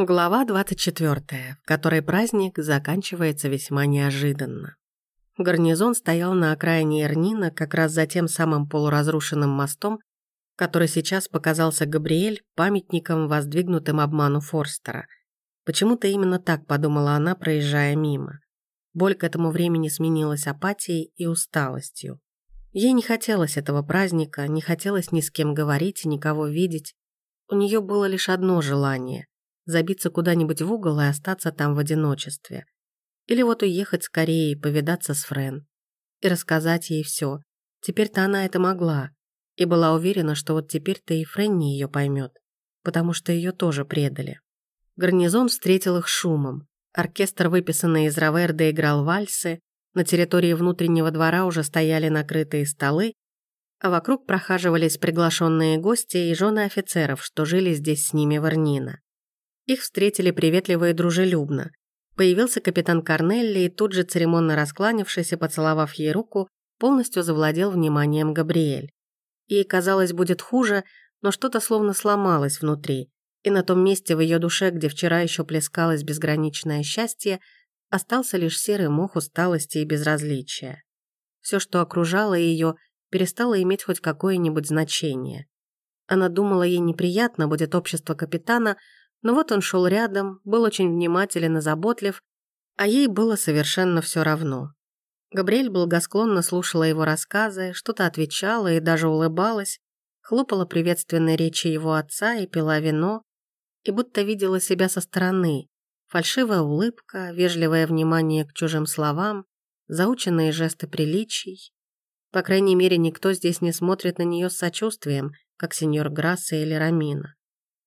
Глава 24, в которой праздник заканчивается весьма неожиданно. Гарнизон стоял на окраине Эрнина, как раз за тем самым полуразрушенным мостом, который сейчас показался Габриэль памятником, воздвигнутым обману Форстера. Почему-то именно так подумала она, проезжая мимо. Боль к этому времени сменилась апатией и усталостью. Ей не хотелось этого праздника, не хотелось ни с кем говорить и никого видеть. У нее было лишь одно желание забиться куда-нибудь в угол и остаться там в одиночестве. Или вот уехать скорее и повидаться с Френ. И рассказать ей все. Теперь-то она это могла. И была уверена, что вот теперь-то и Френ не ее поймет, потому что ее тоже предали. Гарнизон встретил их шумом. Оркестр, выписанный из Раверда, играл вальсы, на территории внутреннего двора уже стояли накрытые столы, а вокруг прохаживались приглашенные гости и жены офицеров, что жили здесь с ними в Арнина. Их встретили приветливо и дружелюбно. Появился капитан Корнелли и тут же, церемонно раскланившись и поцеловав ей руку, полностью завладел вниманием Габриэль. Ей казалось, будет хуже, но что-то словно сломалось внутри, и на том месте в ее душе, где вчера еще плескалось безграничное счастье, остался лишь серый мох усталости и безразличия. Все, что окружало ее, перестало иметь хоть какое-нибудь значение. Она думала, ей неприятно будет общество капитана, но вот он шел рядом, был очень внимателен и заботлив, а ей было совершенно все равно. Габриэль благосклонно слушала его рассказы, что-то отвечала и даже улыбалась, хлопала приветственной речи его отца и пила вино, и будто видела себя со стороны. Фальшивая улыбка, вежливое внимание к чужим словам, заученные жесты приличий. По крайней мере, никто здесь не смотрит на нее с сочувствием, как сеньор Грасса или Рамина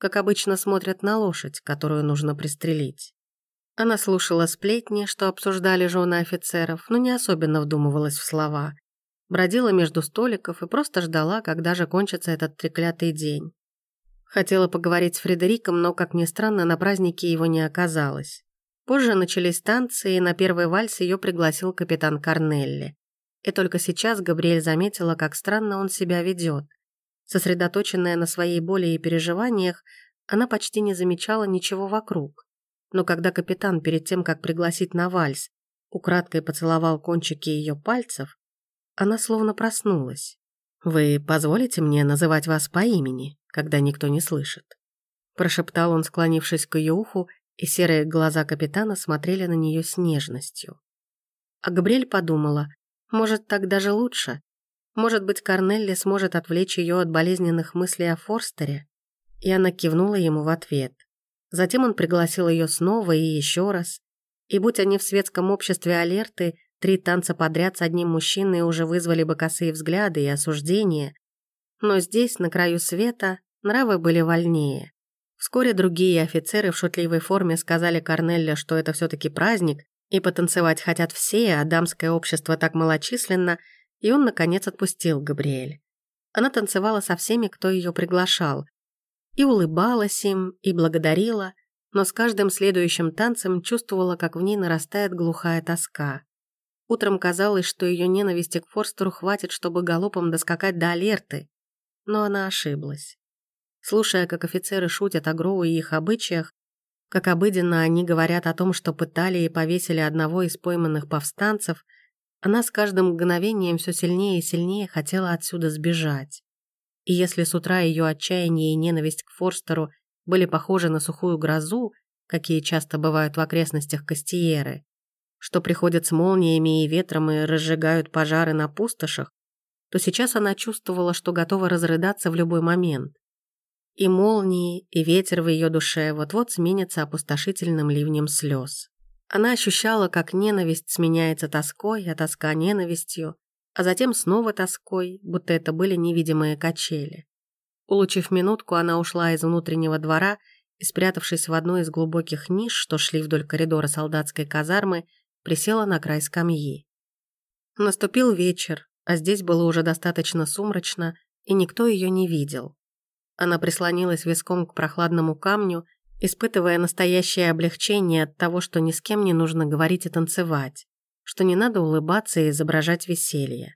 как обычно смотрят на лошадь, которую нужно пристрелить. Она слушала сплетни, что обсуждали жены офицеров, но не особенно вдумывалась в слова. Бродила между столиков и просто ждала, когда же кончится этот треклятый день. Хотела поговорить с Фредериком, но, как ни странно, на празднике его не оказалось. Позже начались танцы, и на первый вальс ее пригласил капитан Корнелли. И только сейчас Габриэль заметила, как странно он себя ведет – Сосредоточенная на своей боли и переживаниях, она почти не замечала ничего вокруг. Но когда капитан перед тем, как пригласить на вальс, украдкой поцеловал кончики ее пальцев, она словно проснулась. «Вы позволите мне называть вас по имени, когда никто не слышит?» Прошептал он, склонившись к ее уху, и серые глаза капитана смотрели на нее с нежностью. А Габриэль подумала, может, так даже лучше, может быть, Корнелли сможет отвлечь ее от болезненных мыслей о Форстере? И она кивнула ему в ответ. Затем он пригласил ее снова и еще раз. И будь они в светском обществе алерты, три танца подряд с одним мужчиной уже вызвали бы косые взгляды и осуждения. Но здесь, на краю света, нравы были вольнее. Вскоре другие офицеры в шутливой форме сказали Корнелле, что это все таки праздник, и потанцевать хотят все, а дамское общество так малочисленно – и он, наконец, отпустил Габриэль. Она танцевала со всеми, кто ее приглашал, и улыбалась им, и благодарила, но с каждым следующим танцем чувствовала, как в ней нарастает глухая тоска. Утром казалось, что ее ненависти к Форстеру хватит, чтобы галопом доскакать до Алерты, но она ошиблась. Слушая, как офицеры шутят о Гроу и их обычаях, как обыденно они говорят о том, что пытали и повесили одного из пойманных повстанцев – она с каждым мгновением все сильнее и сильнее хотела отсюда сбежать. И если с утра ее отчаяние и ненависть к Форстеру были похожи на сухую грозу, какие часто бывают в окрестностях Кастиеры, что приходят с молниями и ветром и разжигают пожары на пустошах, то сейчас она чувствовала, что готова разрыдаться в любой момент. И молнии, и ветер в ее душе вот-вот сменятся опустошительным ливнем слез. Она ощущала, как ненависть сменяется тоской, а тоска ненавистью, а затем снова тоской, будто это были невидимые качели. Улучив минутку, она ушла из внутреннего двора и, спрятавшись в одной из глубоких ниш, что шли вдоль коридора солдатской казармы, присела на край скамьи. Наступил вечер, а здесь было уже достаточно сумрачно, и никто ее не видел. Она прислонилась виском к прохладному камню испытывая настоящее облегчение от того, что ни с кем не нужно говорить и танцевать, что не надо улыбаться и изображать веселье.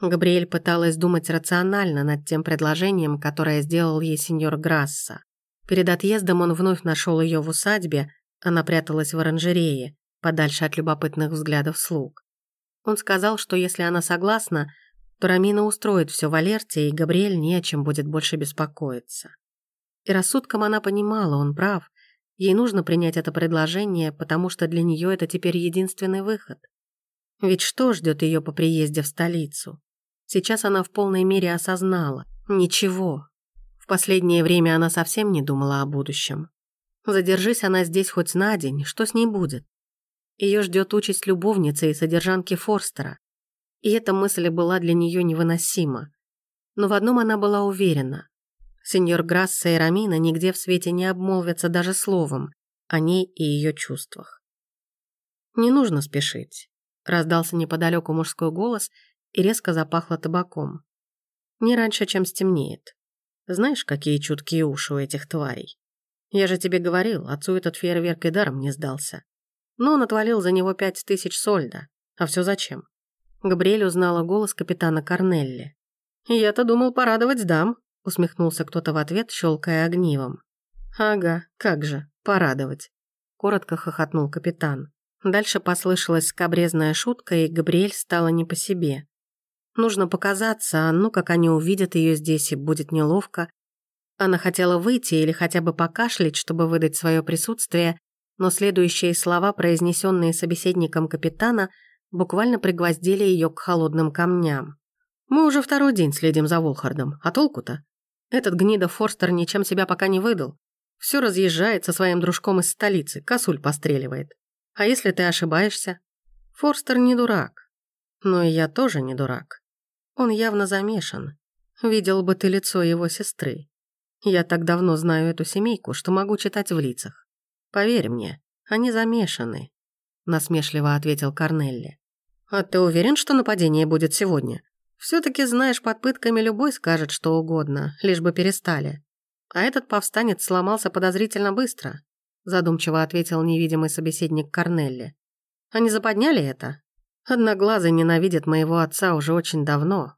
Габриэль пыталась думать рационально над тем предложением, которое сделал ей сеньор Грасса. Перед отъездом он вновь нашел ее в усадьбе, она пряталась в оранжерее, подальше от любопытных взглядов слуг. Он сказал, что если она согласна, то Рамина устроит все в Алерте, и Габриэль не о чем будет больше беспокоиться. И рассудком она понимала, он прав. Ей нужно принять это предложение, потому что для нее это теперь единственный выход. Ведь что ждет ее по приезде в столицу? Сейчас она в полной мере осознала. Ничего. В последнее время она совсем не думала о будущем. Задержись она здесь хоть на день, что с ней будет? Ее ждет участь любовницы и содержанки Форстера. И эта мысль была для нее невыносима. Но в одном она была уверена. Сеньор Грасса и Рамина нигде в свете не обмолвятся даже словом о ней и ее чувствах. «Не нужно спешить», — раздался неподалеку мужской голос и резко запахло табаком. «Не раньше, чем стемнеет. Знаешь, какие чуткие уши у этих тварей? Я же тебе говорил, отцу этот фейерверк и даром не сдался. Но он отвалил за него пять тысяч сольда. А все зачем? Габриэль узнала голос капитана Корнелли. «Я-то думал порадовать дам», — усмехнулся кто-то в ответ, щелкая огнивом. «Ага, как же, порадовать», — коротко хохотнул капитан. Дальше послышалась скобрезная шутка, и Габриэль стала не по себе. Нужно показаться, а ну как они увидят ее здесь, и будет неловко. Она хотела выйти или хотя бы покашлять, чтобы выдать свое присутствие, но следующие слова, произнесенные собеседником капитана, буквально пригвоздили ее к холодным камням. «Мы уже второй день следим за Волхардом, а толку-то? Этот гнида Форстер ничем себя пока не выдал. Все разъезжает со своим дружком из столицы, косуль постреливает. А если ты ошибаешься? Форстер не дурак. Но и я тоже не дурак. Он явно замешан. Видел бы ты лицо его сестры. Я так давно знаю эту семейку, что могу читать в лицах. Поверь мне, они замешаны», — насмешливо ответил Корнелли. «А ты уверен, что нападение будет сегодня? Все-таки, знаешь, под пытками любой скажет что угодно, лишь бы перестали. А этот повстанец сломался подозрительно быстро», — задумчиво ответил невидимый собеседник Корнелли. «Они заподняли это? Одноглазый ненавидит моего отца уже очень давно.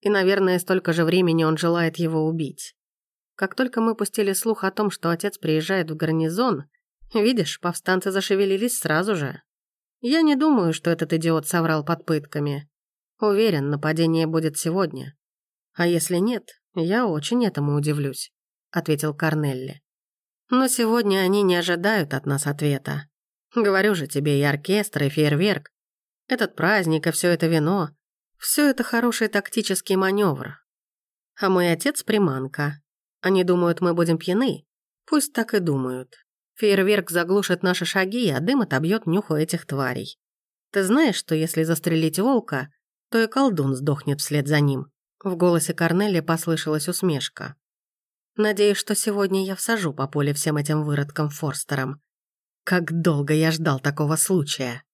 И, наверное, столько же времени он желает его убить. Как только мы пустили слух о том, что отец приезжает в гарнизон, видишь, повстанцы зашевелились сразу же. Я не думаю, что этот идиот соврал под пытками. Уверен, нападение будет сегодня. А если нет, я очень этому удивлюсь, ответил Корнелли. Но сегодня они не ожидают от нас ответа. Говорю же тебе, и оркестр, и фейерверк. Этот праздник и все это вино. Все это хороший тактический маневр. А мой отец приманка. Они думают, мы будем пьяны. Пусть так и думают. Фейерверк заглушит наши шаги, а дым отобьет нюху этих тварей. Ты знаешь, что если застрелить волка, то и колдун сдохнет вслед за ним?» В голосе Корнелли послышалась усмешка. «Надеюсь, что сегодня я всажу по поле всем этим выродкам Форстерам. Как долго я ждал такого случая!»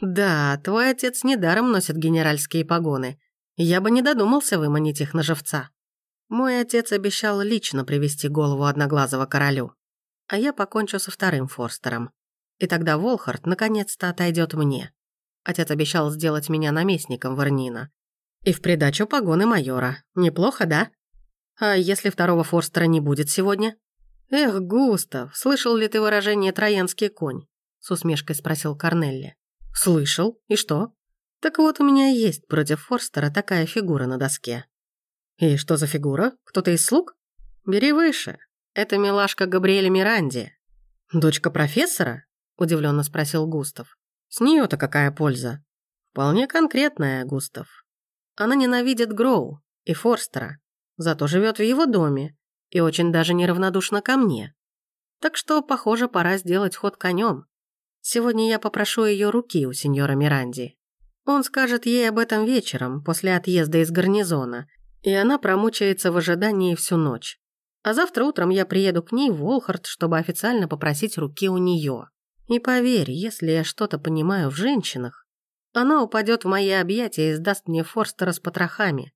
«Да, твой отец недаром носит генеральские погоны. Я бы не додумался выманить их на живца». Мой отец обещал лично привести голову Одноглазого королю, а я покончу со вторым Форстером. И тогда Волхард наконец-то отойдет мне. Отец обещал сделать меня наместником Варнина. И в придачу погоны майора. Неплохо, да? А если второго Форстера не будет сегодня? Эх, Густав, слышал ли ты выражение «троянский конь»? С усмешкой спросил Корнелли. Слышал. И что? Так вот, у меня есть против Форстера такая фигура на доске. «И что за фигура? Кто-то из слуг?» «Бери выше. Это милашка Габриэля Миранди». «Дочка профессора?» – удивленно спросил Густав. «С нее-то какая польза?» «Вполне конкретная, Густав. Она ненавидит Гроу и Форстера, зато живет в его доме и очень даже неравнодушна ко мне. Так что, похоже, пора сделать ход конем. Сегодня я попрошу ее руки у сеньора Миранди. Он скажет ей об этом вечером, после отъезда из гарнизона, и она промучается в ожидании всю ночь. А завтра утром я приеду к ней в Волхард, чтобы официально попросить руки у нее. И поверь, если я что-то понимаю в женщинах, она упадет в мои объятия и сдаст мне Форстера с потрохами.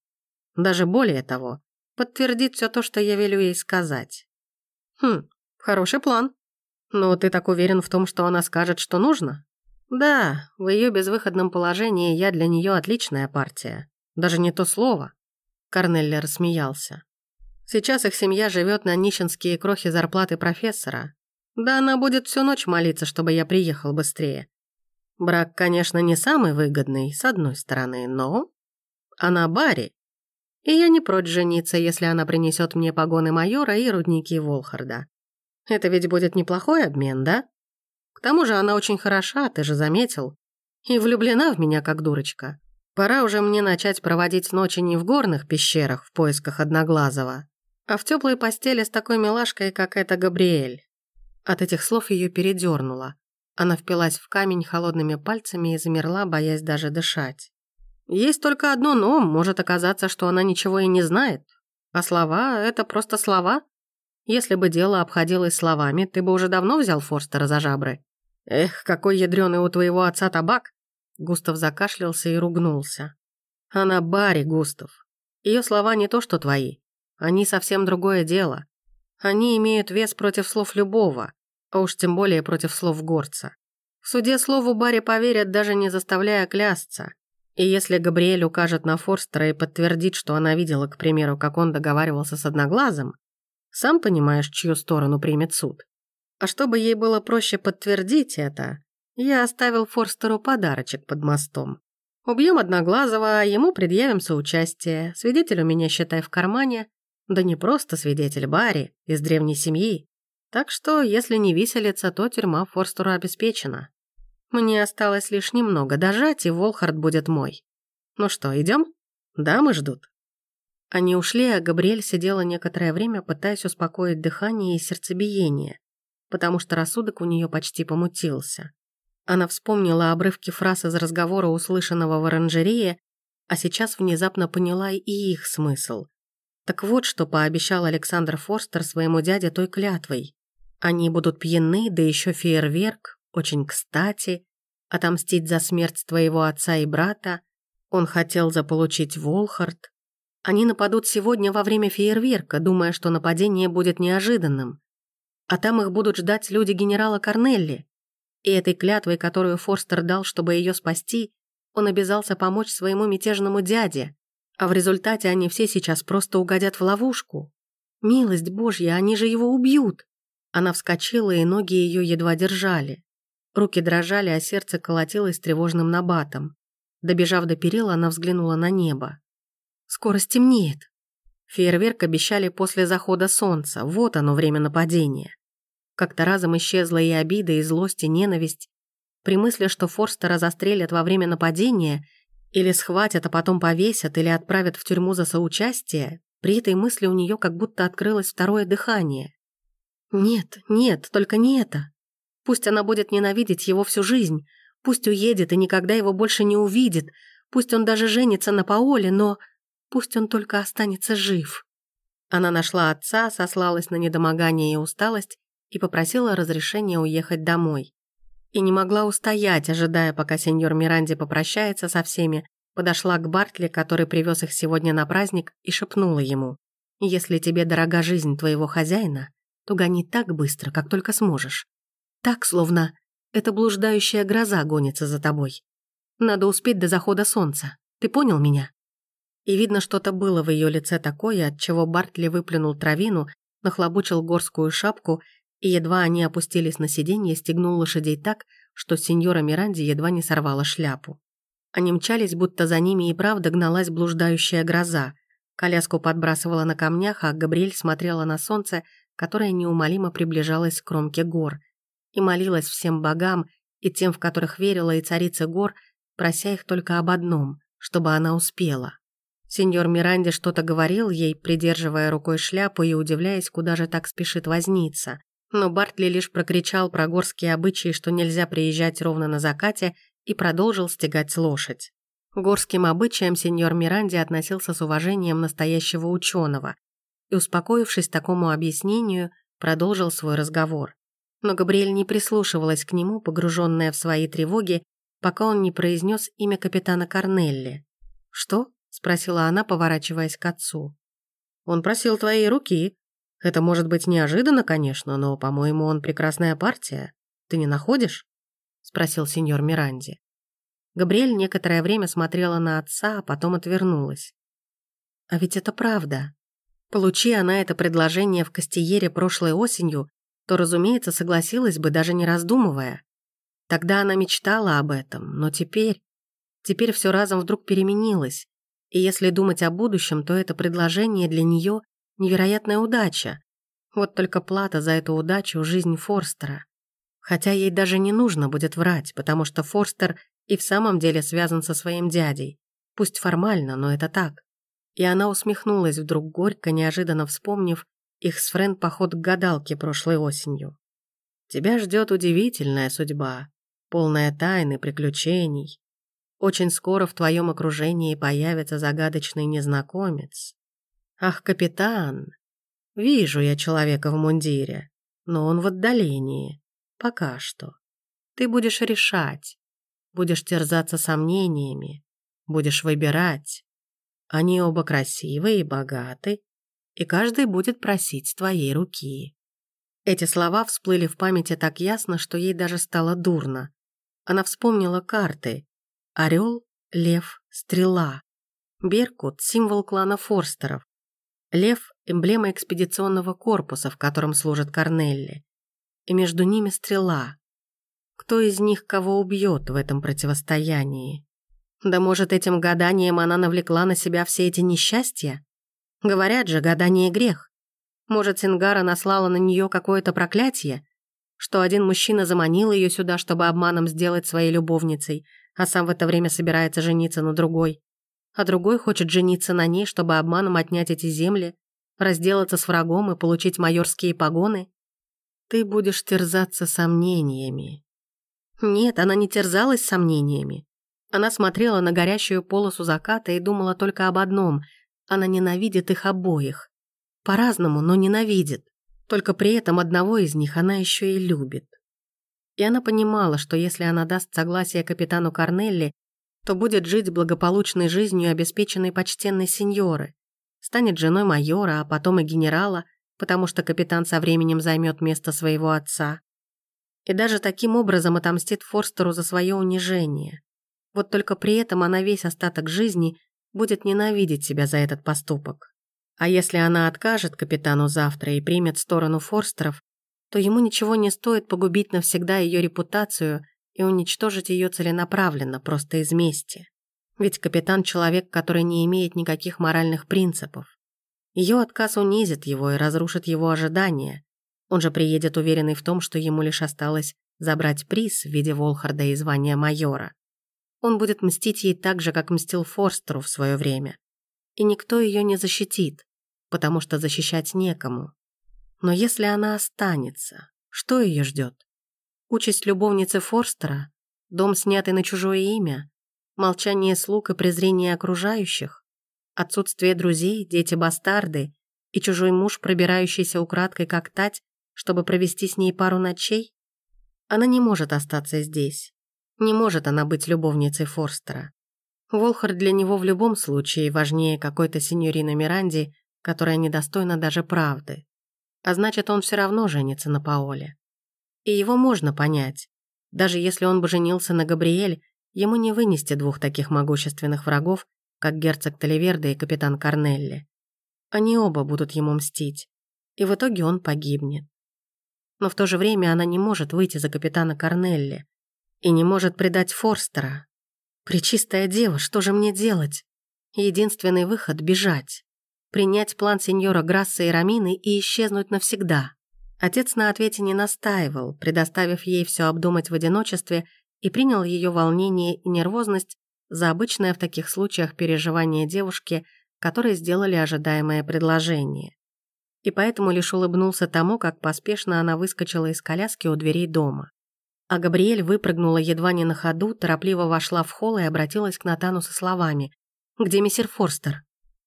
Даже более того, подтвердит все то, что я велю ей сказать. Хм, хороший план. Но ты так уверен в том, что она скажет, что нужно? Да, в ее безвыходном положении я для нее отличная партия. Даже не то слово. Корнелли рассмеялся. Сейчас их семья живет на нищенские крохи зарплаты профессора. Да она будет всю ночь молиться, чтобы я приехал быстрее. Брак, конечно, не самый выгодный, с одной стороны, но... Она Барри. И я не прочь жениться, если она принесет мне погоны майора и рудники Волхарда. Это ведь будет неплохой обмен, да? К тому же она очень хороша, ты же заметил. И влюблена в меня, как дурочка. Пора уже мне начать проводить ночи не в горных пещерах в поисках Одноглазого, а в теплой постели с такой милашкой, как эта Габриэль. От этих слов ее передернуло. Она впилась в камень холодными пальцами и замерла, боясь даже дышать. Есть только одно «но», может оказаться, что она ничего и не знает. А слова — это просто слова. Если бы дело обходилось словами, ты бы уже давно взял Форстера за жабры. Эх, какой ядрёный у твоего отца табак. Густав закашлялся и ругнулся. Она Барри, Густав. Ее слова не то, что твои. Они совсем другое дело. Они имеют вес против слов любого, а уж тем более против слов горца. В суде слову Барри поверят, даже не заставляя клясться. И если Габриэль укажет на Форстера и подтвердит, что она видела, к примеру, как он договаривался с Одноглазым, сам понимаешь, чью сторону примет суд. А чтобы ей было проще подтвердить это, я оставил Форстеру подарочек под мостом. Убьем Одноглазого, ему предъявим соучастие. Свидетель у меня, считай, в кармане. Да не просто свидетель Барри, из древней семьи. Так что, если не виселица, то тюрьма Форстеру обеспечена. Мне осталось лишь немного дожать, и Волхард будет мой. Ну что, идем? Дамы ждут. Они ушли, а Габриэль сидела некоторое время, пытаясь успокоить дыхание и сердцебиение потому что рассудок у нее почти помутился. Она вспомнила обрывки фраз из разговора, услышанного в оранжерее, а сейчас внезапно поняла и их смысл. Так вот, что пообещал Александр Форстер своему дяде той клятвой. Они будут пьяны, да еще фейерверк, очень кстати, отомстить за смерть твоего отца и брата. Он хотел заполучить Волхард. Они нападут сегодня во время фейерверка, думая, что нападение будет неожиданным. А там их будут ждать люди генерала Корнелли. И этой клятвой, которую Форстер дал, чтобы ее спасти, он обязался помочь своему мятежному дяде. А в результате они все сейчас просто угодят в ловушку. Милость Божья, они же его убьют. Она вскочила, и ноги ее едва держали. Руки дрожали, а сердце колотилось тревожным набатом. Добежав до перила, она взглянула на небо. «Скоро стемнеет». Фейерверк обещали после захода солнца, вот оно время нападения. Как-то разом исчезла и обида, и злость, и ненависть. При мысли, что Форстера застрелят во время нападения, или схватят, а потом повесят, или отправят в тюрьму за соучастие, при этой мысли у нее как будто открылось второе дыхание. Нет, нет, только не это. Пусть она будет ненавидеть его всю жизнь, пусть уедет и никогда его больше не увидит, пусть он даже женится на Паоле, но пусть он только останется жив. Она нашла отца, сослалась на недомогание и усталость и попросила разрешения уехать домой. И не могла устоять, ожидая, пока сеньор Миранди попрощается со всеми, подошла к Бартли, который привез их сегодня на праздник, и шепнула ему, «Если тебе дорога жизнь твоего хозяина, то гони так быстро, как только сможешь. Так, словно эта блуждающая гроза гонится за тобой. Надо успеть до захода солнца. Ты понял меня?» И видно, что-то было в ее лице такое, от чего Бартли выплюнул травину, нахлобучил горскую шапку и едва они опустились на сиденье, стегнул лошадей так, что сеньора Миранди едва не сорвала шляпу. Они мчались, будто за ними и правда гналась блуждающая гроза. Коляску подбрасывала на камнях, а Габриэль смотрела на солнце, которое неумолимо приближалось к кромке гор, и молилась всем богам и тем, в которых верила и царица гор, прося их только об одном, чтобы она успела. Сеньор Миранди что-то говорил ей, придерживая рукой шляпу и удивляясь, куда же так спешит возниться. Но Бартли лишь прокричал про горские обычаи, что нельзя приезжать ровно на закате, и продолжил стегать лошадь. Горским обычаям сеньор Миранди относился с уважением настоящего ученого и, успокоившись такому объяснению, продолжил свой разговор. Но Габриэль не прислушивалась к нему, погруженная в свои тревоги, пока он не произнес имя капитана Корнелли. «Что?» — спросила она, поворачиваясь к отцу. «Он просил твоей руки», это может быть неожиданно, конечно, но, по-моему, он прекрасная партия. Ты не находишь?» — спросил сеньор Миранди. Габриэль некоторое время смотрела на отца, а потом отвернулась. «А ведь это правда. Получи она это предложение в Кастиере прошлой осенью, то, разумеется, согласилась бы, даже не раздумывая. Тогда она мечтала об этом, но теперь... Теперь все разом вдруг переменилось. И если думать о будущем, то это предложение для нее невероятная удача. Вот только плата за эту удачу – жизнь Форстера. Хотя ей даже не нужно будет врать, потому что Форстер и в самом деле связан со своим дядей. Пусть формально, но это так. И она усмехнулась вдруг горько, неожиданно вспомнив их с Френ поход к гадалке прошлой осенью. «Тебя ждет удивительная судьба, полная тайн и приключений. Очень скоро в твоем окружении появится загадочный незнакомец. Ах, капитан, вижу я человека в мундире, но он в отдалении. Пока что. Ты будешь решать, будешь терзаться сомнениями, будешь выбирать. Они оба красивые и богаты, и каждый будет просить твоей руки. Эти слова всплыли в памяти так ясно, что ей даже стало дурно. Она вспомнила карты, Орел, лев, стрела. Беркут – символ клана Форстеров. Лев – эмблема экспедиционного корпуса, в котором служит Корнелли. И между ними стрела. Кто из них кого убьет в этом противостоянии? Да может, этим гаданием она навлекла на себя все эти несчастья? Говорят же, гадание – грех. Может, Сингара наслала на нее какое-то проклятие? Что один мужчина заманил ее сюда, чтобы обманом сделать своей любовницей – а сам в это время собирается жениться на другой. А другой хочет жениться на ней, чтобы обманом отнять эти земли, разделаться с врагом и получить майорские погоны. Ты будешь терзаться сомнениями. Нет, она не терзалась сомнениями. Она смотрела на горящую полосу заката и думала только об одном – она ненавидит их обоих. По-разному, но ненавидит. Только при этом одного из них она еще и любит. И она понимала, что если она даст согласие капитану Корнелли, то будет жить благополучной жизнью обеспеченной почтенной сеньоры, станет женой майора, а потом и генерала, потому что капитан со временем займет место своего отца. И даже таким образом отомстит Форстеру за свое унижение. Вот только при этом она весь остаток жизни будет ненавидеть себя за этот поступок. А если она откажет капитану завтра и примет сторону Форстеров, то ему ничего не стоит погубить навсегда ее репутацию и уничтожить ее целенаправленно, просто из мести. Ведь капитан – человек, который не имеет никаких моральных принципов. Ее отказ унизит его и разрушит его ожидания. Он же приедет уверенный в том, что ему лишь осталось забрать приз в виде Волхарда и звания майора. Он будет мстить ей так же, как мстил Форстеру в свое время. И никто ее не защитит, потому что защищать некому. Но если она останется, что ее ждет? Участь любовницы Форстера? Дом, снятый на чужое имя? Молчание слуг и презрение окружающих? Отсутствие друзей, дети-бастарды и чужой муж, пробирающийся украдкой как тать, чтобы провести с ней пару ночей? Она не может остаться здесь. Не может она быть любовницей Форстера. Волхар для него в любом случае важнее какой-то сеньорины Миранди, которая недостойна даже правды а значит, он все равно женится на Паоле. И его можно понять. Даже если он бы женился на Габриэль, ему не вынести двух таких могущественных врагов, как герцог Таливерде и капитан Корнелли. Они оба будут ему мстить, и в итоге он погибнет. Но в то же время она не может выйти за капитана Корнелли и не может предать Форстера. Пречистая дева, что же мне делать? Единственный выход — бежать принять план сеньора Грасса и Рамины и исчезнуть навсегда. Отец на ответе не настаивал, предоставив ей все обдумать в одиночестве и принял ее волнение и нервозность за обычное в таких случаях переживание девушки, которой сделали ожидаемое предложение. И поэтому лишь улыбнулся тому, как поспешно она выскочила из коляски у дверей дома. А Габриэль выпрыгнула едва не на ходу, торопливо вошла в холл и обратилась к Натану со словами «Где мистер Форстер?»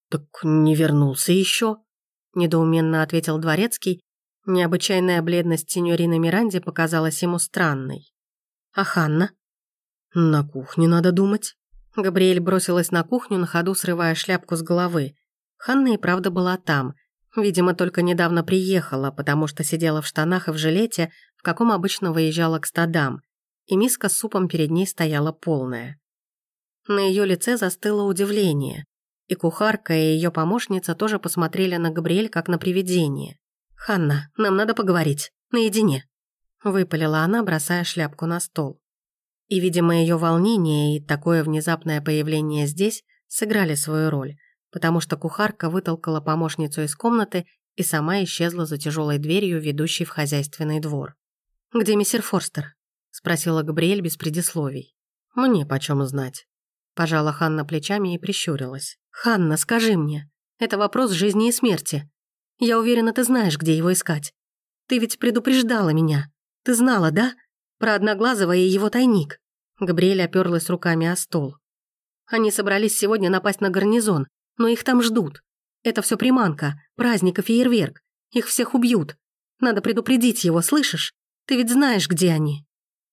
«Так не вернулся еще?» – недоуменно ответил Дворецкий. Необычайная бледность сеньорины Миранди показалась ему странной. «А Ханна?» «На кухне надо думать». Габриэль бросилась на кухню, на ходу срывая шляпку с головы. Ханна и правда была там. Видимо, только недавно приехала, потому что сидела в штанах и в жилете, в каком обычно выезжала к стадам, и миска с супом перед ней стояла полная. На ее лице застыло удивление. И кухарка, и ее помощница тоже посмотрели на Габриэль как на привидение. «Ханна, нам надо поговорить. Наедине», — выпалила она, бросая шляпку на стол. И, видимо, ее волнение и такое внезапное появление здесь сыграли свою роль, потому что кухарка вытолкала помощницу из комнаты и сама исчезла за тяжелой дверью, ведущей в хозяйственный двор. «Где мистер Форстер?» — спросила Габриэль без предисловий. «Мне почем знать?» Пожала Ханна плечами и прищурилась. «Ханна, скажи мне, это вопрос жизни и смерти. Я уверена, ты знаешь, где его искать. Ты ведь предупреждала меня. Ты знала, да? Про Одноглазого и его тайник». Габриэль оперлась руками о стол. «Они собрались сегодня напасть на гарнизон, но их там ждут. Это все приманка, праздник и фейерверк. Их всех убьют. Надо предупредить его, слышишь? Ты ведь знаешь, где они».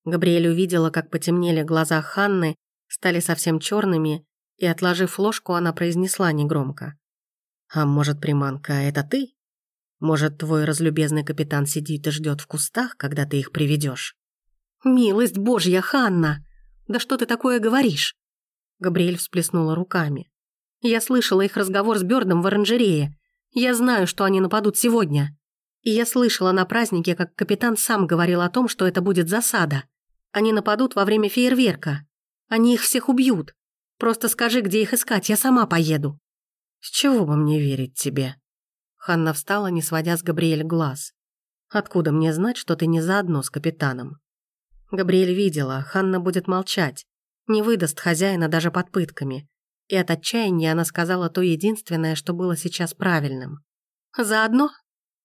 Габриэль увидела, как потемнели глаза Ханны, стали совсем черными, и, отложив ложку, она произнесла негромко. «А может, приманка, это ты? Может, твой разлюбезный капитан сидит и ждет в кустах, когда ты их приведешь? «Милость Божья, Ханна! Да что ты такое говоришь?» Габриэль всплеснула руками. «Я слышала их разговор с Бёрдом в оранжерее. Я знаю, что они нападут сегодня. И я слышала на празднике, как капитан сам говорил о том, что это будет засада. Они нападут во время фейерверка. Они их всех убьют. Просто скажи, где их искать, я сама поеду». «С чего бы мне верить тебе?» Ханна встала, не сводя с Габриэль глаз. «Откуда мне знать, что ты не заодно с капитаном?» Габриэль видела, Ханна будет молчать, не выдаст хозяина даже под пытками. И от отчаяния она сказала то единственное, что было сейчас правильным. «Заодно?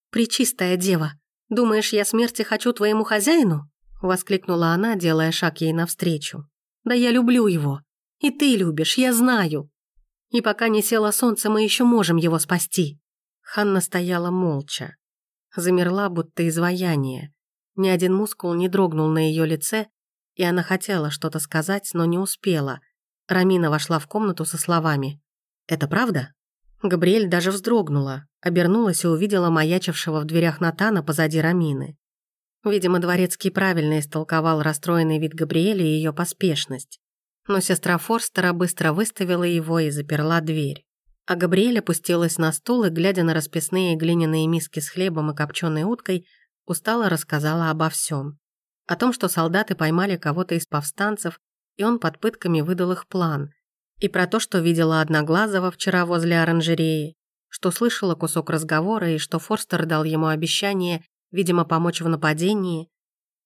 Пречистая дева, думаешь, я смерти хочу твоему хозяину?» Воскликнула она, делая шаг ей навстречу. «Да я люблю его. И ты любишь, я знаю. И пока не село солнце, мы еще можем его спасти». Ханна стояла молча. Замерла, будто изваяние. Ни один мускул не дрогнул на ее лице, и она хотела что-то сказать, но не успела. Рамина вошла в комнату со словами «Это правда?» Габриэль даже вздрогнула, обернулась и увидела маячившего в дверях Натана позади Рамины. Видимо, Дворецкий правильно истолковал расстроенный вид Габриэля и ее поспешность. Но сестра Форстера быстро выставила его и заперла дверь. А Габриэль опустилась на стул и, глядя на расписные глиняные миски с хлебом и копченой уткой, устало рассказала обо всем. О том, что солдаты поймали кого-то из повстанцев, и он под пытками выдал их план. И про то, что видела Одноглазого вчера возле оранжереи, что слышала кусок разговора и что Форстер дал ему обещание видимо, помочь в нападении.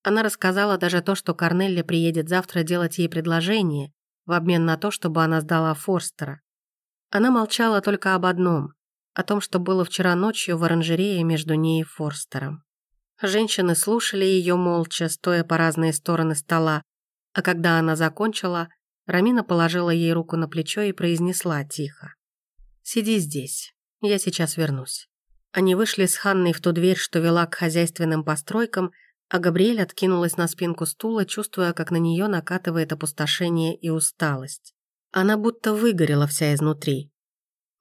Она рассказала даже то, что Корнелли приедет завтра делать ей предложение в обмен на то, чтобы она сдала Форстера. Она молчала только об одном, о том, что было вчера ночью в оранжерее между ней и Форстером. Женщины слушали ее молча, стоя по разные стороны стола, а когда она закончила, Рамина положила ей руку на плечо и произнесла тихо. «Сиди здесь, я сейчас вернусь». Они вышли с Ханной в ту дверь, что вела к хозяйственным постройкам, а Габриэль откинулась на спинку стула, чувствуя, как на нее накатывает опустошение и усталость. Она будто выгорела вся изнутри.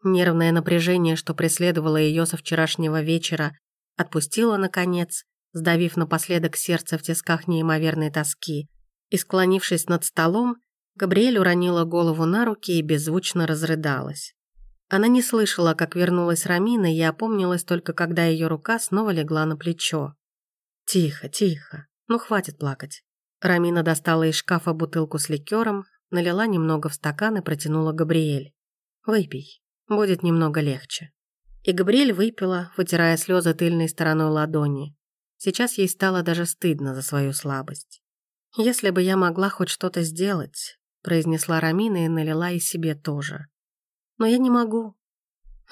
Нервное напряжение, что преследовало ее со вчерашнего вечера, отпустило, наконец, сдавив напоследок сердце в тисках неимоверной тоски, и, склонившись над столом, Габриэль уронила голову на руки и беззвучно разрыдалась. Она не слышала, как вернулась Рамина, и опомнилась только, когда ее рука снова легла на плечо. «Тихо, тихо. Ну, хватит плакать». Рамина достала из шкафа бутылку с ликером, налила немного в стакан и протянула Габриэль. «Выпей. Будет немного легче». И Габриэль выпила, вытирая слезы тыльной стороной ладони. Сейчас ей стало даже стыдно за свою слабость. «Если бы я могла хоть что-то сделать», произнесла Рамина и налила и себе тоже но я не могу.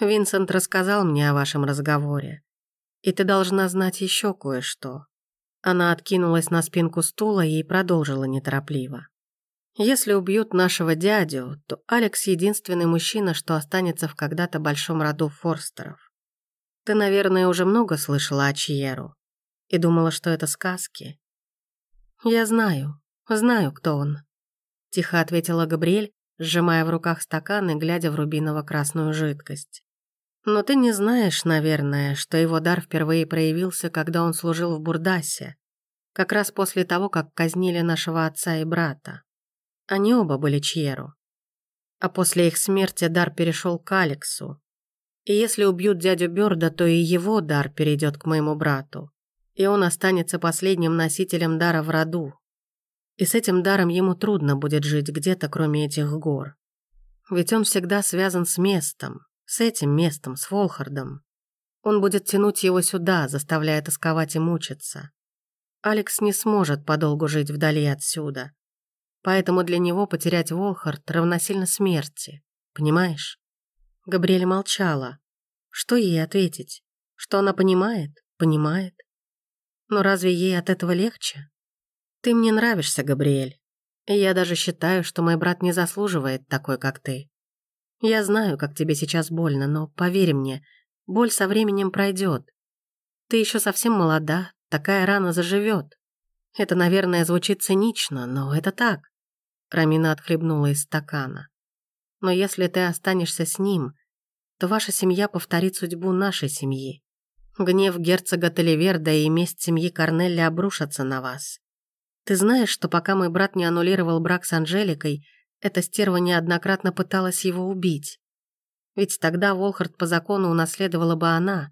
Винсент рассказал мне о вашем разговоре. И ты должна знать еще кое-что». Она откинулась на спинку стула и продолжила неторопливо. «Если убьют нашего дядю, то Алекс единственный мужчина, что останется в когда-то большом роду Форстеров. Ты, наверное, уже много слышала о Чиеру и думала, что это сказки. Я знаю, знаю, кто он», — тихо ответила Габриэль, сжимая в руках стакан и глядя в рубиново-красную жидкость. «Но ты не знаешь, наверное, что его дар впервые проявился, когда он служил в Бурдасе, как раз после того, как казнили нашего отца и брата. Они оба были Чьеру. А после их смерти дар перешел к Алексу. И если убьют дядю Бёрда, то и его дар перейдет к моему брату. И он останется последним носителем дара в роду. И с этим даром ему трудно будет жить где-то, кроме этих гор. Ведь он всегда связан с местом, с этим местом, с Волхардом. Он будет тянуть его сюда, заставляя тосковать и мучиться. Алекс не сможет подолгу жить вдали отсюда. Поэтому для него потерять Волхард равносильно смерти. Понимаешь? Габриэль молчала. Что ей ответить? Что она понимает? Понимает. Но разве ей от этого легче? Ты мне нравишься, Габриэль. И я даже считаю, что мой брат не заслуживает такой, как ты. Я знаю, как тебе сейчас больно, но поверь мне, боль со временем пройдет. Ты еще совсем молода, такая рана заживет. Это, наверное, звучит цинично, но это так. Рамина отхлебнула из стакана. Но если ты останешься с ним, то ваша семья повторит судьбу нашей семьи. Гнев герцога Теливерда и месть семьи Корнелли обрушатся на вас. Ты знаешь, что пока мой брат не аннулировал брак с Анжеликой, эта стерва неоднократно пыталась его убить. Ведь тогда Волхард по закону унаследовала бы она.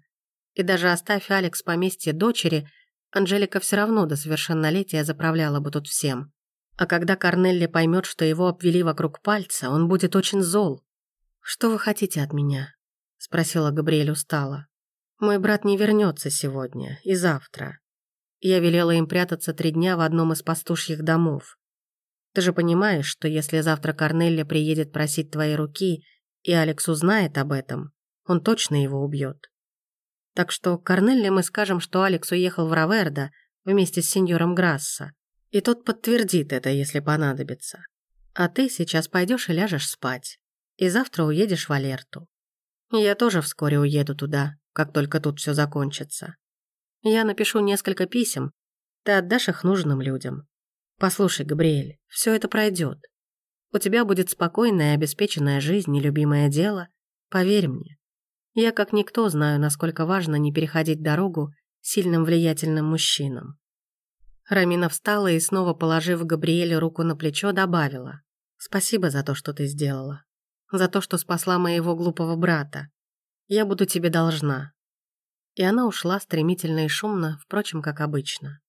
И даже оставь Алекс поместье дочери, Анжелика все равно до совершеннолетия заправляла бы тут всем. А когда Корнелли поймет, что его обвели вокруг пальца, он будет очень зол. «Что вы хотите от меня?» — спросила Габриэль устало. «Мой брат не вернется сегодня и завтра. Я велела им прятаться три дня в одном из пастушьих домов. Ты же понимаешь, что если завтра Корнелли приедет просить твоей руки, и Алекс узнает об этом, он точно его убьет. Так что Корнелли мы скажем, что Алекс уехал в Раверда вместе с сеньором Грасса, и тот подтвердит это, если понадобится. А ты сейчас пойдешь и ляжешь спать, и завтра уедешь в Алерту. Я тоже вскоре уеду туда, как только тут все закончится. Я напишу несколько писем, ты отдашь их нужным людям. Послушай, Габриэль, все это пройдет. У тебя будет спокойная и обеспеченная жизнь и любимое дело. Поверь мне. Я как никто знаю, насколько важно не переходить дорогу сильным влиятельным мужчинам. Рамина встала и, снова положив Габриэле руку на плечо, добавила. «Спасибо за то, что ты сделала. За то, что спасла моего глупого брата. Я буду тебе должна». И она ушла стремительно и шумно, впрочем, как обычно.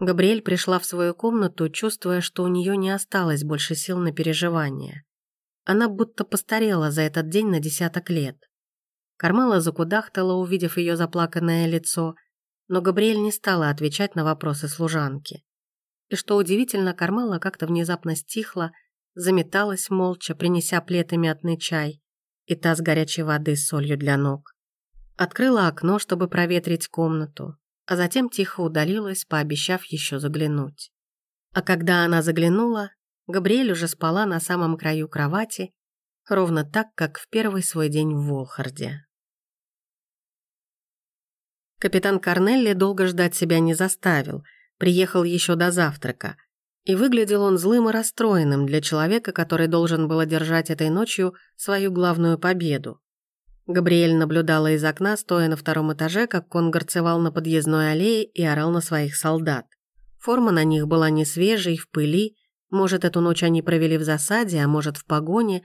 Габриэль пришла в свою комнату, чувствуя, что у нее не осталось больше сил на переживания. Она будто постарела за этот день на десяток лет. Кармела закудахтала, увидев ее заплаканное лицо, но Габриэль не стала отвечать на вопросы служанки. И что удивительно, Кармела как-то внезапно стихла, заметалась молча, принеся плед и мятный чай и таз горячей воды с солью для ног. Открыла окно, чтобы проветрить комнату, а затем тихо удалилась, пообещав еще заглянуть. А когда она заглянула, Габриэль уже спала на самом краю кровати, ровно так, как в первый свой день в Волхарде. Капитан Корнелли долго ждать себя не заставил, приехал еще до завтрака, и выглядел он злым и расстроенным для человека, который должен был одержать этой ночью свою главную победу. Габриэль наблюдала из окна, стоя на втором этаже, как кон горцевал на подъездной аллее и орал на своих солдат. Форма на них была не свежей, в пыли, может, эту ночь они провели в засаде, а может, в погоне,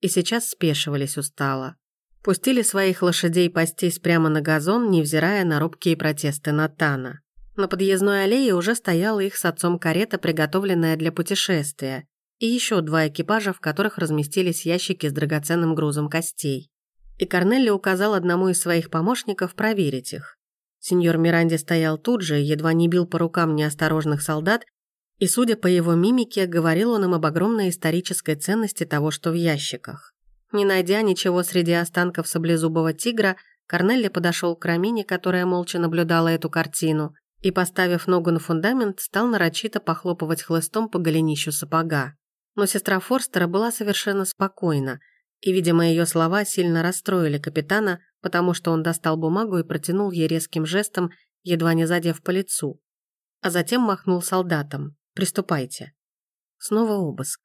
и сейчас спешивались устало. Пустили своих лошадей пастись прямо на газон, невзирая на робкие протесты Натана. На подъездной аллее уже стояла их с отцом карета, приготовленная для путешествия, и еще два экипажа, в которых разместились ящики с драгоценным грузом костей и Корнелли указал одному из своих помощников проверить их. Сеньор Миранди стоял тут же, едва не бил по рукам неосторожных солдат, и, судя по его мимике, говорил он им об огромной исторической ценности того, что в ящиках. Не найдя ничего среди останков саблезубого тигра, Корнелли подошел к Рамине, которая молча наблюдала эту картину, и, поставив ногу на фундамент, стал нарочито похлопывать хлыстом по голенищу сапога. Но сестра Форстера была совершенно спокойна – и, видимо, ее слова сильно расстроили капитана, потому что он достал бумагу и протянул ей резким жестом, едва не задев по лицу. А затем махнул солдатам. «Приступайте». Снова обыск.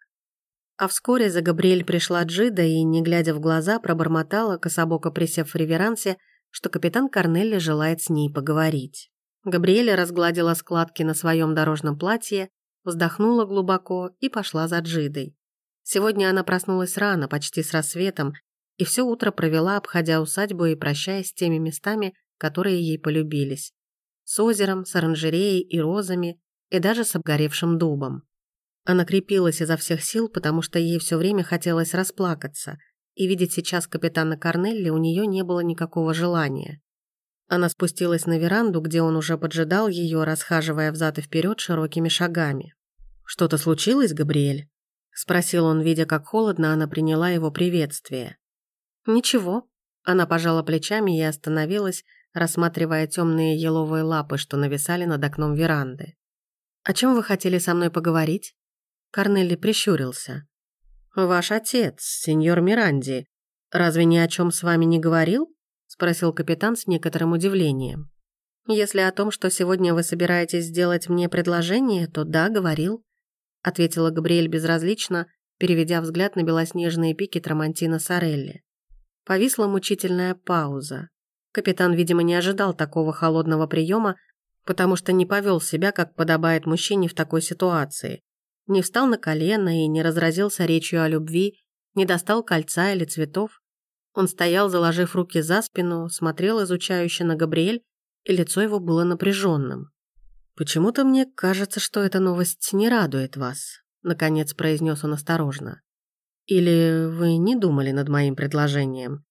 А вскоре за Габриэль пришла Джида и, не глядя в глаза, пробормотала, кособоко присев в реверансе, что капитан Корнелли желает с ней поговорить. Габриэля разгладила складки на своем дорожном платье, вздохнула глубоко и пошла за Джидой. Сегодня она проснулась рано, почти с рассветом, и все утро провела, обходя усадьбу и прощаясь с теми местами, которые ей полюбились. С озером, с оранжереей и розами, и даже с обгоревшим дубом. Она крепилась изо всех сил, потому что ей все время хотелось расплакаться, и видеть сейчас капитана Корнелли у нее не было никакого желания. Она спустилась на веранду, где он уже поджидал ее, расхаживая взад и вперед широкими шагами. «Что-то случилось, Габриэль?» – спросил он, видя, как холодно она приняла его приветствие. «Ничего». Она пожала плечами и остановилась, рассматривая темные еловые лапы, что нависали над окном веранды. «О чем вы хотели со мной поговорить?» Корнелли прищурился. «Ваш отец, сеньор Миранди, разве ни о чем с вами не говорил?» Спросил капитан с некоторым удивлением. «Если о том, что сегодня вы собираетесь сделать мне предложение, то да, говорил», ответила Габриэль безразлично, переведя взгляд на белоснежные пики Трамантина Сорелли. Повисла мучительная пауза. Капитан, видимо, не ожидал такого холодного приема, потому что не повел себя, как подобает мужчине в такой ситуации. Не встал на колено и не разразился речью о любви, не достал кольца или цветов. Он стоял, заложив руки за спину, смотрел изучающе на Габриэль, и лицо его было напряженным. «Почему-то мне кажется, что эта новость не радует вас», — наконец произнес он осторожно. «Или вы не думали над моим предложением?»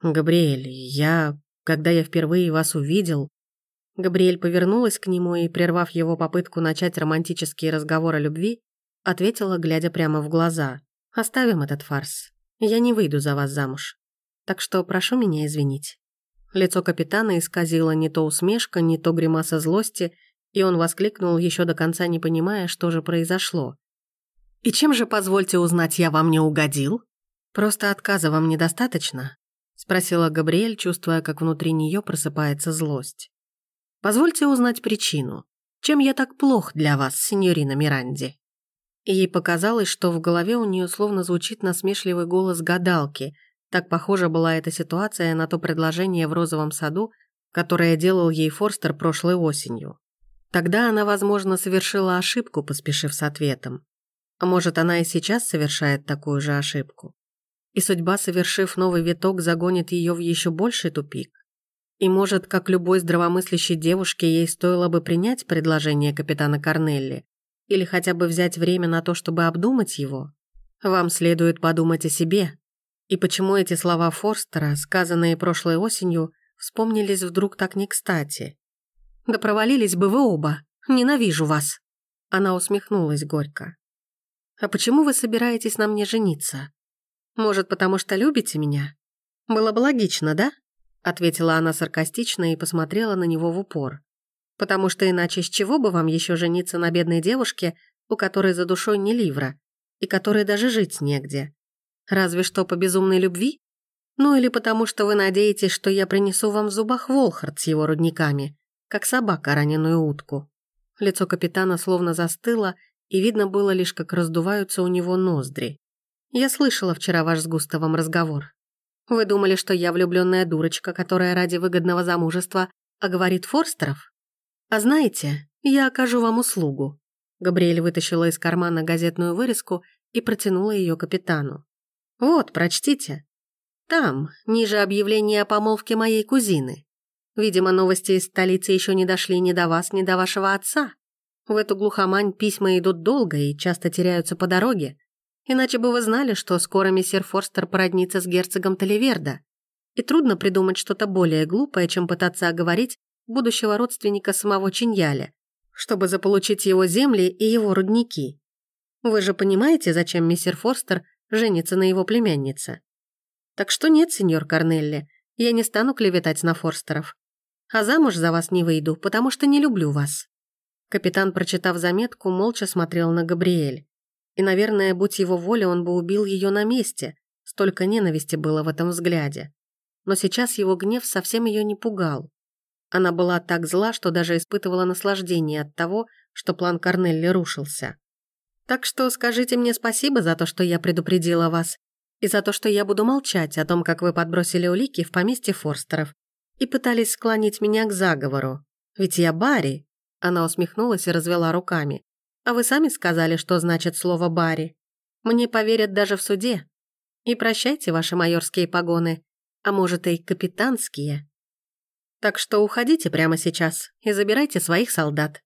«Габриэль, я... Когда я впервые вас увидел...» Габриэль повернулась к нему и, прервав его попытку начать романтический разговор о любви, ответила, глядя прямо в глаза. «Оставим этот фарс. Я не выйду за вас замуж. Так что прошу меня извинить». Лицо капитана исказило не то усмешка, не то гримаса злости, и он воскликнул, еще до конца не понимая, что же произошло. «И чем же, позвольте узнать, я вам не угодил?» «Просто отказа вам недостаточно?» — спросила Габриэль, чувствуя, как внутри нее просыпается злость. Позвольте узнать причину. Чем я так плох для вас, сеньорина Миранди?» Ей показалось, что в голове у нее словно звучит насмешливый голос гадалки. Так похожа была эта ситуация на то предложение в розовом саду, которое делал ей Форстер прошлой осенью. Тогда она, возможно, совершила ошибку, поспешив с ответом. А может, она и сейчас совершает такую же ошибку. И судьба, совершив новый виток, загонит ее в еще больший тупик. И, может, как любой здравомыслящей девушке, ей стоило бы принять предложение капитана Корнелли или хотя бы взять время на то, чтобы обдумать его? Вам следует подумать о себе. И почему эти слова Форстера, сказанные прошлой осенью, вспомнились вдруг так не кстати? «Да провалились бы вы оба! Ненавижу вас!» Она усмехнулась горько. «А почему вы собираетесь на мне жениться? Может, потому что любите меня? Было бы логично, да?» ответила она саркастично и посмотрела на него в упор. «Потому что иначе с чего бы вам еще жениться на бедной девушке, у которой за душой не ливра, и которой даже жить негде? Разве что по безумной любви? Ну или потому что вы надеетесь, что я принесу вам в зубах Волхард с его рудниками, как собака раненую утку?» Лицо капитана словно застыло, и видно было лишь, как раздуваются у него ноздри. «Я слышала вчера ваш с Густавом разговор. Вы думали, что я влюбленная дурочка, которая ради выгодного замужества оговорит Форстеров? А знаете, я окажу вам услугу». Габриэль вытащила из кармана газетную вырезку и протянула ее капитану. «Вот, прочтите. Там, ниже объявление о помолвке моей кузины. Видимо, новости из столицы еще не дошли ни до вас, ни до вашего отца. В эту глухомань письма идут долго и часто теряются по дороге. Иначе бы вы знали, что скоро мессир Форстер породнится с герцогом Таливерда. И трудно придумать что-то более глупое, чем пытаться оговорить будущего родственника самого Чиньяля, чтобы заполучить его земли и его рудники. Вы же понимаете, зачем мессир Форстер женится на его племяннице? Так что нет, сеньор Корнелли, я не стану клеветать на Форстеров. А замуж за вас не выйду, потому что не люблю вас». Капитан, прочитав заметку, молча смотрел на Габриэль. И, наверное, будь его воля, он бы убил ее на месте. Столько ненависти было в этом взгляде. Но сейчас его гнев совсем ее не пугал. Она была так зла, что даже испытывала наслаждение от того, что план Корнелли рушился. «Так что скажите мне спасибо за то, что я предупредила вас, и за то, что я буду молчать о том, как вы подбросили улики в поместье Форстеров и пытались склонить меня к заговору. Ведь я Барри». Она усмехнулась и развела руками. А вы сами сказали, что значит слово «Барри». Мне поверят даже в суде. И прощайте ваши майорские погоны, а может и капитанские. Так что уходите прямо сейчас и забирайте своих солдат.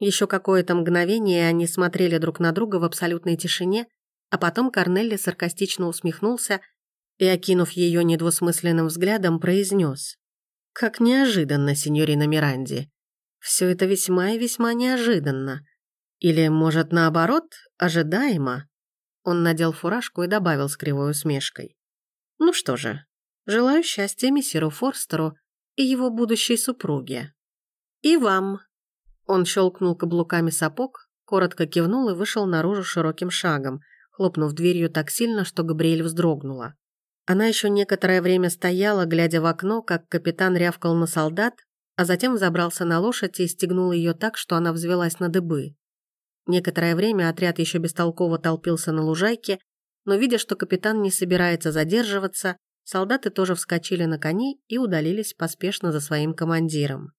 Еще какое-то мгновение они смотрели друг на друга в абсолютной тишине, а потом Корнелли саркастично усмехнулся и, окинув ее недвусмысленным взглядом, произнес. «Как неожиданно, сеньорина Миранди. Все это весьма и весьма неожиданно. Или, может, наоборот, ожидаемо?» Он надел фуражку и добавил с кривой усмешкой. «Ну что же, желаю счастья мессиру Форстеру и его будущей супруге. И вам». Он щелкнул каблуками сапог, коротко кивнул и вышел наружу широким шагом, хлопнув дверью так сильно, что Габриэль вздрогнула. Она еще некоторое время стояла, глядя в окно, как капитан рявкал на солдат, а затем взобрался на лошадь и стегнул ее так, что она взвелась на дыбы. Некоторое время отряд еще бестолково толпился на лужайке, но, видя, что капитан не собирается задерживаться, солдаты тоже вскочили на коней и удалились поспешно за своим командиром.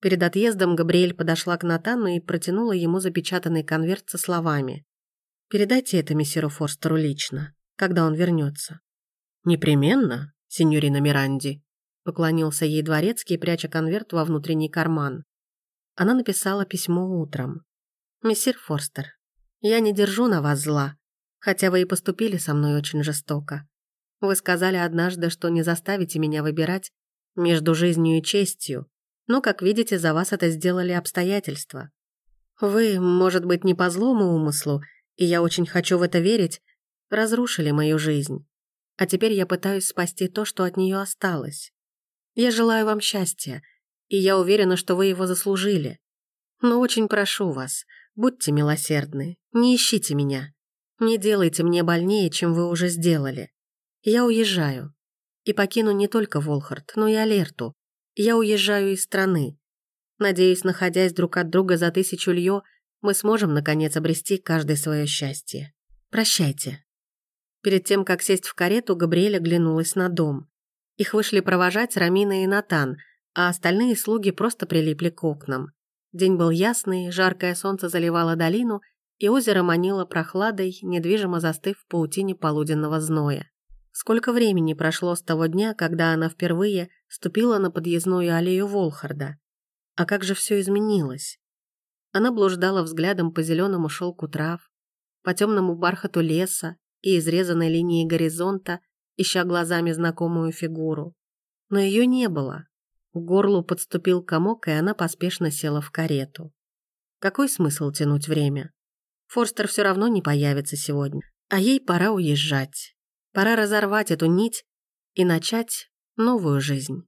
Перед отъездом Габриэль подошла к Натану и протянула ему запечатанный конверт со словами. «Передайте это мессиру Форстеру лично, когда он вернется». «Непременно, сеньорина Миранди», поклонился ей дворецкий, пряча конверт во внутренний карман. Она написала письмо утром. «Мессир Форстер, я не держу на вас зла, хотя вы и поступили со мной очень жестоко. Вы сказали однажды, что не заставите меня выбирать между жизнью и честью, но, как видите, за вас это сделали обстоятельства. Вы, может быть, не по злому умыслу, и я очень хочу в это верить, разрушили мою жизнь. А теперь я пытаюсь спасти то, что от нее осталось. Я желаю вам счастья, и я уверена, что вы его заслужили. Но очень прошу вас, будьте милосердны, не ищите меня. Не делайте мне больнее, чем вы уже сделали. Я уезжаю. И покину не только Волхард, но и Алерту. Я уезжаю из страны. Надеюсь, находясь друг от друга за тысячу льё, мы сможем, наконец, обрести каждое свое счастье. Прощайте. Перед тем, как сесть в карету, Габриэля глянулась на дом. Их вышли провожать Рамина и Натан, а остальные слуги просто прилипли к окнам. День был ясный, жаркое солнце заливало долину, и озеро манило прохладой, недвижимо застыв в паутине полуденного зноя. Сколько времени прошло с того дня, когда она впервые ступила на подъездную аллею Волхарда? А как же все изменилось? Она блуждала взглядом по зеленому шелку трав, по темному бархату леса, и изрезанной линии горизонта, ища глазами знакомую фигуру. Но ее не было. К горлу подступил комок, и она поспешно села в карету. Какой смысл тянуть время? Форстер все равно не появится сегодня, а ей пора уезжать. Пора разорвать эту нить и начать новую жизнь.